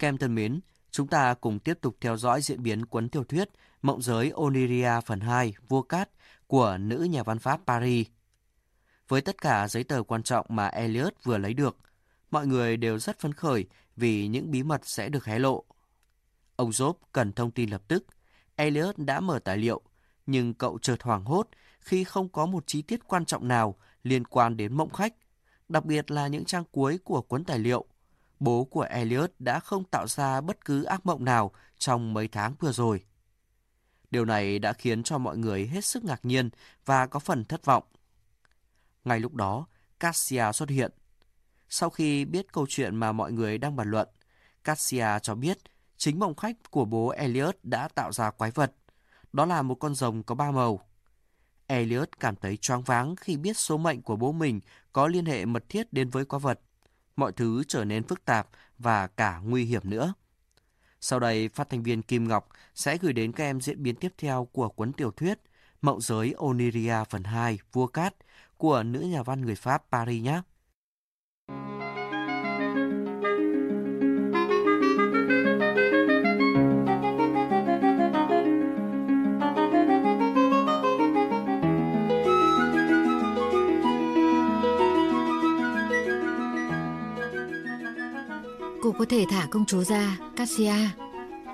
Kem thân mến, chúng ta cùng tiếp tục theo dõi diễn biến cuốn tiểu thuyết Mộng giới Oniria phần 2 Vua Cát của nữ nhà văn Pháp Paris. Với tất cả giấy tờ quan trọng mà Elliot vừa lấy được, mọi người đều rất phấn khởi vì những bí mật sẽ được hé lộ. Ông Job cần thông tin lập tức. Elliot đã mở tài liệu, nhưng cậu chợt hoảng hốt khi không có một chi tiết quan trọng nào liên quan đến mộng khách, đặc biệt là những trang cuối của cuốn tài liệu. Bố của Elliot đã không tạo ra bất cứ ác mộng nào trong mấy tháng vừa rồi. Điều này đã khiến cho mọi người hết sức ngạc nhiên và có phần thất vọng. Ngay lúc đó, Cassia xuất hiện. Sau khi biết câu chuyện mà mọi người đang bàn luận, Cassia cho biết chính mộng khách của bố Elliot đã tạo ra quái vật. Đó là một con rồng có ba màu. Elliot cảm thấy choáng váng khi biết số mệnh của bố mình có liên hệ mật thiết đến với quái vật. Mọi thứ trở nên phức tạp và cả nguy hiểm nữa. Sau đây, phát thanh viên Kim Ngọc sẽ gửi đến các em diễn biến tiếp theo của cuốn tiểu thuyết Mộng giới Oniria phần 2 Vua Cát của nữ nhà văn người Pháp Paris nhé. Có thể thả công chúa ra, Cassia.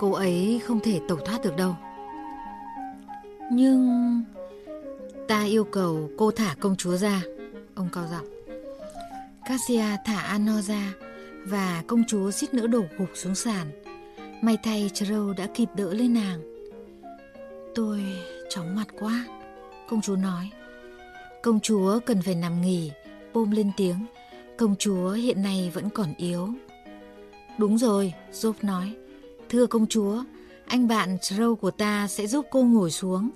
Cô ấy không thể tẩu thoát được đâu. Nhưng... Ta yêu cầu cô thả công chúa ra. Ông cao giọng. Cassia thả Ano ra và công chúa suýt nữa đổ gục xuống sàn. May thay Trâu đã kịp đỡ lên nàng. Tôi chóng mặt quá, công chúa nói. Công chúa cần phải nằm nghỉ, bôm lên tiếng. Công chúa hiện nay vẫn còn yếu. Đúng rồi, Job nói. Thưa công chúa, anh bạn Trâu của ta sẽ giúp cô ngồi xuống.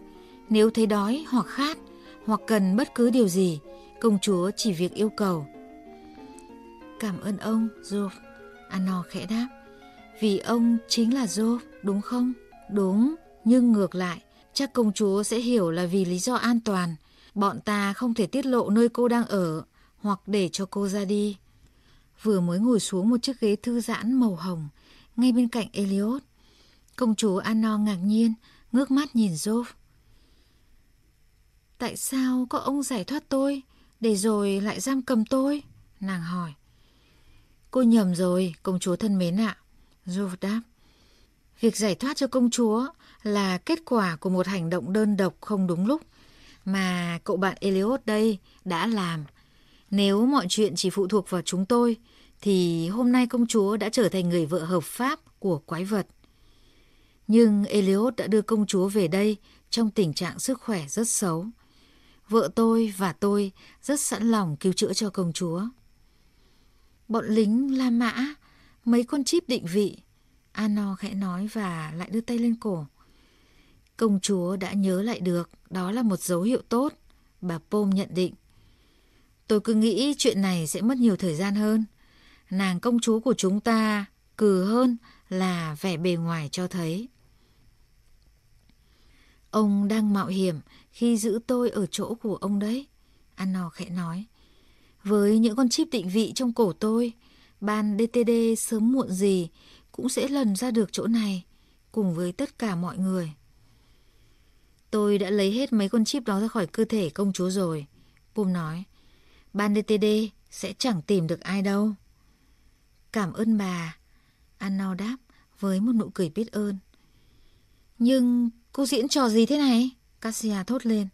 Nếu thấy đói hoặc khát hoặc cần bất cứ điều gì, công chúa chỉ việc yêu cầu. Cảm ơn ông, Job. Anno khẽ đáp. Vì ông chính là Job, đúng không? Đúng, nhưng ngược lại, chắc công chúa sẽ hiểu là vì lý do an toàn. Bọn ta không thể tiết lộ nơi cô đang ở hoặc để cho cô ra đi vừa mới ngồi xuống một chiếc ghế thư giãn màu hồng ngay bên cạnh Elliot. Công chúa Anno ngạc nhiên, ngước mắt nhìn Job. Tại sao có ông giải thoát tôi, để rồi lại giam cầm tôi? Nàng hỏi. Cô nhầm rồi, công chúa thân mến ạ. Job đáp. Việc giải thoát cho công chúa là kết quả của một hành động đơn độc không đúng lúc mà cậu bạn Elliot đây đã làm nếu mọi chuyện chỉ phụ thuộc vào chúng tôi, thì hôm nay công chúa đã trở thành người vợ hợp pháp của quái vật. Nhưng Eliot đã đưa công chúa về đây trong tình trạng sức khỏe rất xấu. Vợ tôi và tôi rất sẵn lòng cứu chữa cho công chúa. Bọn lính La Mã, mấy con chip định vị. Ano khẽ nói và lại đưa tay lên cổ. Công chúa đã nhớ lại được, đó là một dấu hiệu tốt, bà Pom nhận định. Tôi cứ nghĩ chuyện này sẽ mất nhiều thời gian hơn. Nàng công chúa của chúng ta cừ hơn là vẻ bề ngoài cho thấy. Ông đang mạo hiểm khi giữ tôi ở chỗ của ông đấy. Anno khẽ nói. Với những con chip định vị trong cổ tôi, ban DTD sớm muộn gì cũng sẽ lần ra được chỗ này cùng với tất cả mọi người. Tôi đã lấy hết mấy con chip đó ra khỏi cơ thể công chúa rồi. Pum nói ban DTD sẽ chẳng tìm được ai đâu. Cảm ơn bà, Anno đáp với một nụ cười biết ơn. Nhưng cô diễn trò gì thế này? Cassia thốt lên.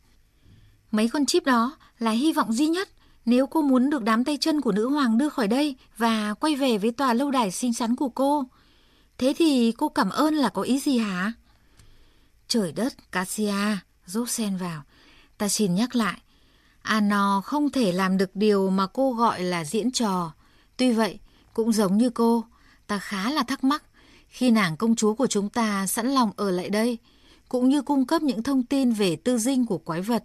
Mấy con chip đó là hy vọng duy nhất nếu cô muốn được đám tay chân của nữ hoàng đưa khỏi đây và quay về với tòa lâu đài xinh xắn của cô. Thế thì cô cảm ơn là có ý gì hả? Trời đất, Cassia, rốt sen vào. Ta xin nhắc lại, À, ano không thể làm được điều mà cô gọi là diễn trò. Tuy vậy, cũng giống như cô, ta khá là thắc mắc khi nàng công chúa của chúng ta sẵn lòng ở lại đây, cũng như cung cấp những thông tin về tư dinh của quái vật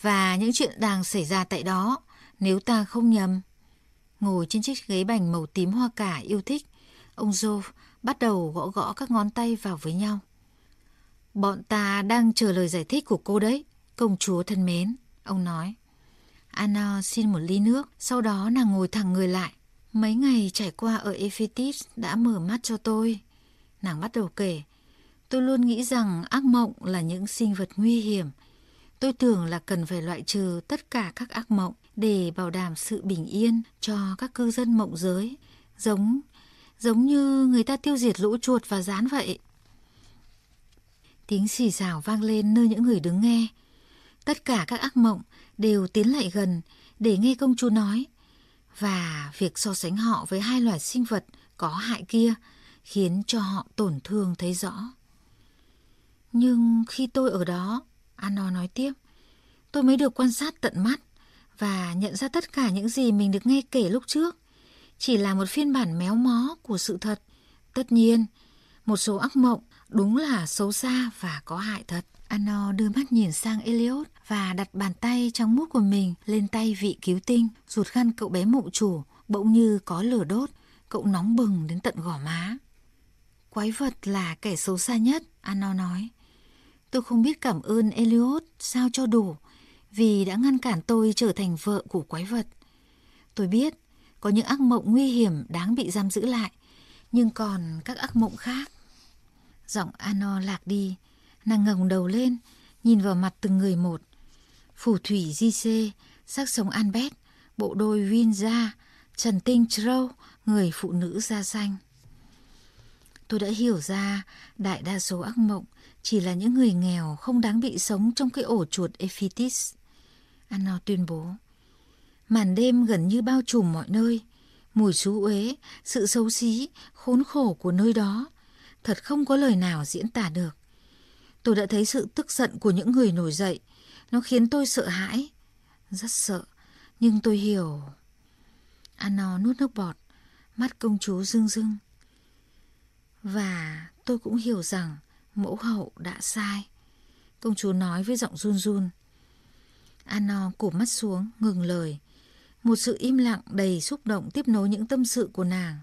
và những chuyện đang xảy ra tại đó, nếu ta không nhầm. Ngồi trên chiếc ghế bành màu tím hoa cả yêu thích, ông Joe bắt đầu gõ gõ các ngón tay vào với nhau. Bọn ta đang chờ lời giải thích của cô đấy, công chúa thân mến, ông nói. Anna xin một ly nước, sau đó nàng ngồi thẳng người lại. Mấy ngày trải qua ở Ephetis đã mở mắt cho tôi. Nàng bắt đầu kể. Tôi luôn nghĩ rằng ác mộng là những sinh vật nguy hiểm. Tôi tưởng là cần phải loại trừ tất cả các ác mộng để bảo đảm sự bình yên cho các cư dân mộng giới. Giống, giống như người ta tiêu diệt lũ chuột và rán vậy. Tiếng xì xào vang lên nơi những người đứng nghe. Tất cả các ác mộng đều tiến lại gần để nghe công chúa nói. Và việc so sánh họ với hai loài sinh vật có hại kia khiến cho họ tổn thương thấy rõ. Nhưng khi tôi ở đó, Ano nói tiếp, tôi mới được quan sát tận mắt và nhận ra tất cả những gì mình được nghe kể lúc trước chỉ là một phiên bản méo mó của sự thật. Tất nhiên, một số ác mộng đúng là xấu xa và có hại thật. Ano đưa mắt nhìn sang Elliot và đặt bàn tay trong mút của mình lên tay vị cứu tinh, rụt khăn cậu bé mụ chủ, bỗng như có lửa đốt, cậu nóng bừng đến tận gò má. Quái vật là kẻ xấu xa nhất, Ano nói. Tôi không biết cảm ơn Elliot sao cho đủ, vì đã ngăn cản tôi trở thành vợ của quái vật. Tôi biết có những ác mộng nguy hiểm đáng bị giam giữ lại, nhưng còn các ác mộng khác. Giọng Ano lạc đi, nàng ngẩng đầu lên, nhìn vào mặt từng người một. Phù thủy Di Cê, sắc sống Albert, bộ đôi Winza, Trần Tinh Trâu, người phụ nữ da xanh. Tôi đã hiểu ra đại đa số ác mộng chỉ là những người nghèo không đáng bị sống trong cái ổ chuột Ephitis. Anno tuyên bố. Màn đêm gần như bao trùm mọi nơi. Mùi xú uế, sự xấu xí, khốn khổ của nơi đó. Thật không có lời nào diễn tả được. Tôi đã thấy sự tức giận của những người nổi dậy. Nó khiến tôi sợ hãi. Rất sợ. Nhưng tôi hiểu. Anno nuốt nước bọt. Mắt công chúa rưng rưng. Và tôi cũng hiểu rằng mẫu hậu đã sai. Công chúa nói với giọng run run. Anno cụp mắt xuống, ngừng lời. Một sự im lặng đầy xúc động tiếp nối những tâm sự của nàng.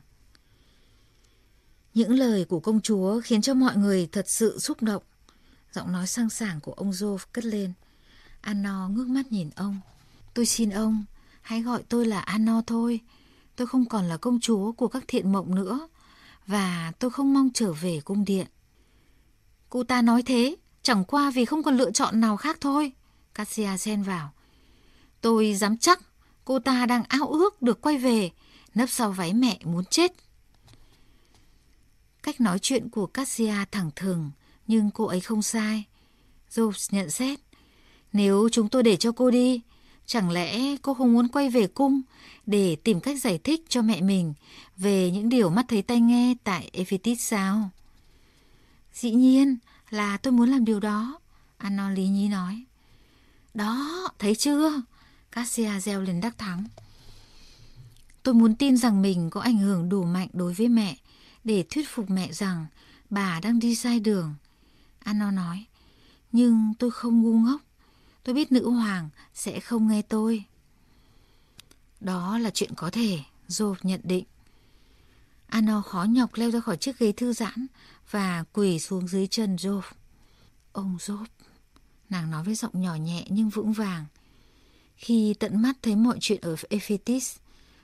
Những lời của công chúa khiến cho mọi người thật sự xúc động. Giọng nói sang sảng của ông Joe cất lên. Anno ngước mắt nhìn ông. Tôi xin ông, hãy gọi tôi là Anno thôi. Tôi không còn là công chúa của các thiện mộng nữa. Và tôi không mong trở về cung điện. Cô ta nói thế, chẳng qua vì không còn lựa chọn nào khác thôi. Cassia xen vào. Tôi dám chắc cô ta đang ao ước được quay về, nấp sau váy mẹ muốn chết. Cách nói chuyện của Cassia thẳng thừng, nhưng cô ấy không sai. Jobs nhận xét. Nếu chúng tôi để cho cô đi, chẳng lẽ cô không muốn quay về cung để tìm cách giải thích cho mẹ mình về những điều mắt thấy tay nghe tại Ephetis sao? Dĩ nhiên là tôi muốn làm điều đó, Anon lý Nhi nói. Đó, thấy chưa? Cassia reo lên đắc thắng. Tôi muốn tin rằng mình có ảnh hưởng đủ mạnh đối với mẹ để thuyết phục mẹ rằng bà đang đi sai đường. Ano nói, nhưng tôi không ngu ngốc. Tôi biết nữ hoàng sẽ không nghe tôi. Đó là chuyện có thể, Job nhận định. Ano khó nhọc leo ra khỏi chiếc ghế thư giãn và quỳ xuống dưới chân Job. Ông Job, nàng nói với giọng nhỏ nhẹ nhưng vững vàng. Khi tận mắt thấy mọi chuyện ở Ephetis,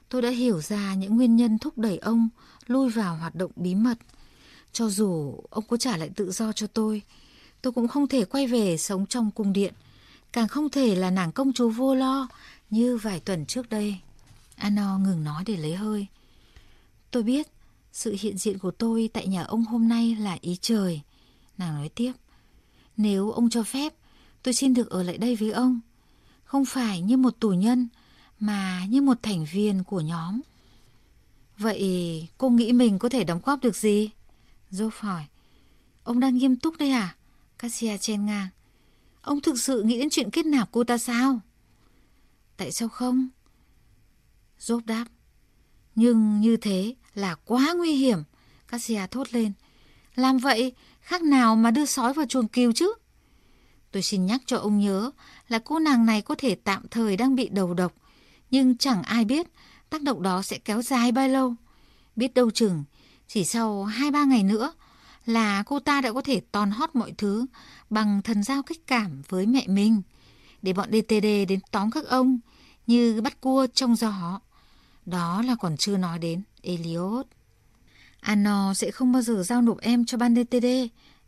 tôi đã hiểu ra những nguyên nhân thúc đẩy ông lui vào hoạt động bí mật. Cho dù ông có trả lại tự do cho tôi, tôi cũng không thể quay về sống trong cung điện, càng không thể là nàng công chúa vô lo như vài tuần trước đây. Ano ngừng nói để lấy hơi. Tôi biết sự hiện diện của tôi tại nhà ông hôm nay là ý trời. Nàng nói tiếp. Nếu ông cho phép, tôi xin được ở lại đây với ông. Không phải như một tù nhân, mà như một thành viên của nhóm. Vậy cô nghĩ mình có thể đóng góp được gì? Job hỏi. Ông đang nghiêm túc đây à? Cassia chen ngang. Ông thực sự nghĩ đến chuyện kết nạp cô ta sao? Tại sao không? Job đáp. Nhưng như thế là quá nguy hiểm. Cassia thốt lên. Làm vậy khác nào mà đưa sói vào chuồng kiều chứ? Tôi xin nhắc cho ông nhớ là cô nàng này có thể tạm thời đang bị đầu độc, nhưng chẳng ai biết tác động đó sẽ kéo dài bao lâu. Biết đâu chừng, chỉ sau 2-3 ngày nữa là cô ta đã có thể tòn hót mọi thứ bằng thần giao cách cảm với mẹ mình. Để bọn DTD đến tóm các ông như bắt cua trong gió. Đó là còn chưa nói đến Eliot Anno sẽ không bao giờ giao nộp em cho ban DTD.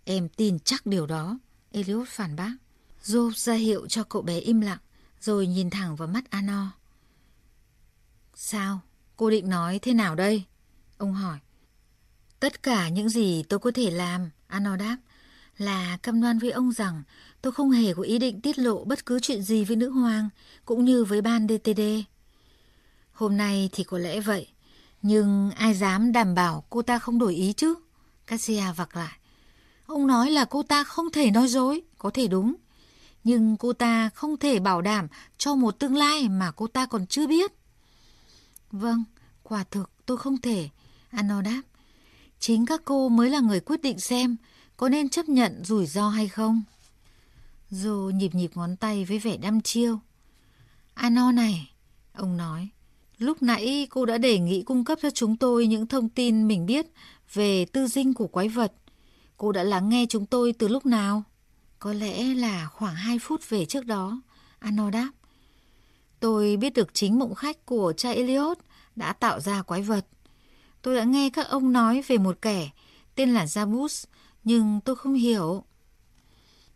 Em tin chắc điều đó. Eliot phản bác. Job ra hiệu cho cậu bé im lặng, rồi nhìn thẳng vào mắt Anno. Sao? Cô định nói thế nào đây? Ông hỏi. Tất cả những gì tôi có thể làm, ano đáp, là cam đoan với ông rằng tôi không hề có ý định tiết lộ bất cứ chuyện gì với nữ hoàng, cũng như với ban DTD. Hôm nay thì có lẽ vậy, nhưng ai dám đảm bảo cô ta không đổi ý chứ? Cassia vặc lại. Ông nói là cô ta không thể nói dối, có thể đúng. Nhưng cô ta không thể bảo đảm cho một tương lai mà cô ta còn chưa biết. Vâng, quả thực tôi không thể, Ano đáp. Chính các cô mới là người quyết định xem có nên chấp nhận rủi ro hay không. Dù nhịp nhịp ngón tay với vẻ đăm chiêu. Ano này, ông nói. Lúc nãy cô đã đề nghị cung cấp cho chúng tôi những thông tin mình biết về tư dinh của quái vật. Cô đã lắng nghe chúng tôi từ lúc nào? Có lẽ là khoảng 2 phút về trước đó, Ano đáp. Tôi biết được chính mộng khách của cha Elliot đã tạo ra quái vật. Tôi đã nghe các ông nói về một kẻ tên là Jabus, nhưng tôi không hiểu.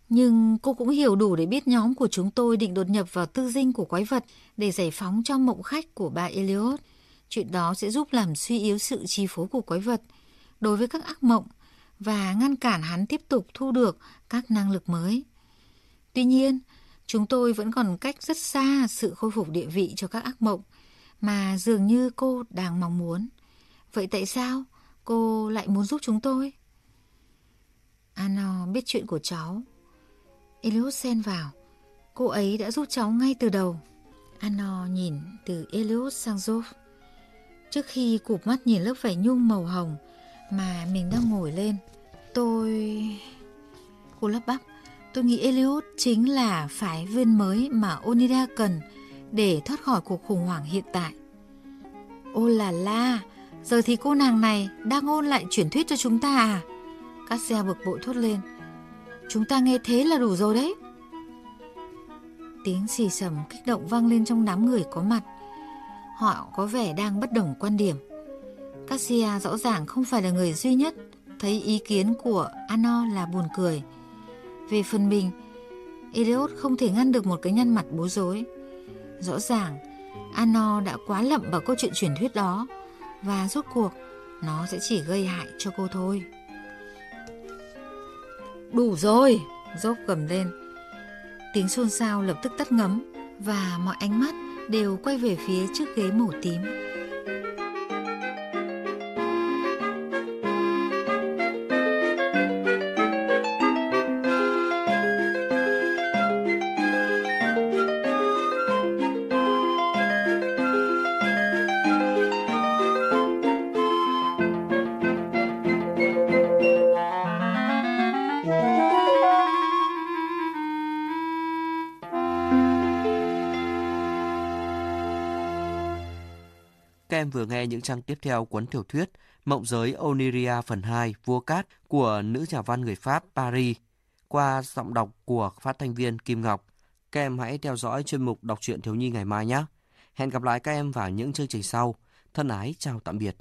Nhưng cô cũng hiểu đủ để biết nhóm của chúng tôi định đột nhập vào tư dinh của quái vật để giải phóng cho mộng khách của bà Elliot. Chuyện đó sẽ giúp làm suy yếu sự chi phối của quái vật đối với các ác mộng và ngăn cản hắn tiếp tục thu được các năng lực mới. Tuy nhiên, chúng tôi vẫn còn cách rất xa sự khôi phục địa vị cho các ác mộng mà dường như cô đang mong muốn. Vậy tại sao cô lại muốn giúp chúng tôi? Anna biết chuyện của cháu. Eliot xen vào. Cô ấy đã giúp cháu ngay từ đầu. Anna nhìn từ Eliot sang Job. Trước khi cụp mắt nhìn lớp vải nhung màu hồng mà mình đang ngồi lên, tôi... Cô lắp bắp. Tôi nghĩ Eliot chính là phái viên mới mà Onida cần để thoát khỏi cuộc khủng hoảng hiện tại. Ô là la, giờ thì cô nàng này đang ôn lại truyền thuyết cho chúng ta à? Cassia bực bội thốt lên. Chúng ta nghe thế là đủ rồi đấy. Tiếng xì sầm kích động vang lên trong đám người có mặt. Họ có vẻ đang bất đồng quan điểm. Cassia rõ ràng không phải là người duy nhất thấy ý kiến của Ano là buồn cười. Về phần mình, Eliot không thể ngăn được một cái nhăn mặt bối rối. Rõ ràng, Ano đã quá lậm vào câu chuyện truyền thuyết đó và rốt cuộc nó sẽ chỉ gây hại cho cô thôi. Đủ rồi, dốc gầm lên. Tiếng xôn xao lập tức tắt ngấm và mọi ánh mắt đều quay về phía chiếc ghế màu tím. Các em vừa nghe những trang tiếp theo cuốn tiểu thuyết Mộng giới Oniria phần 2 Vua Cát của nữ nhà văn người Pháp Paris qua giọng đọc của phát thanh viên Kim Ngọc. Các em hãy theo dõi chuyên mục đọc truyện thiếu nhi ngày mai nhé. Hẹn gặp lại các em vào những chương trình sau. Thân ái, chào tạm biệt.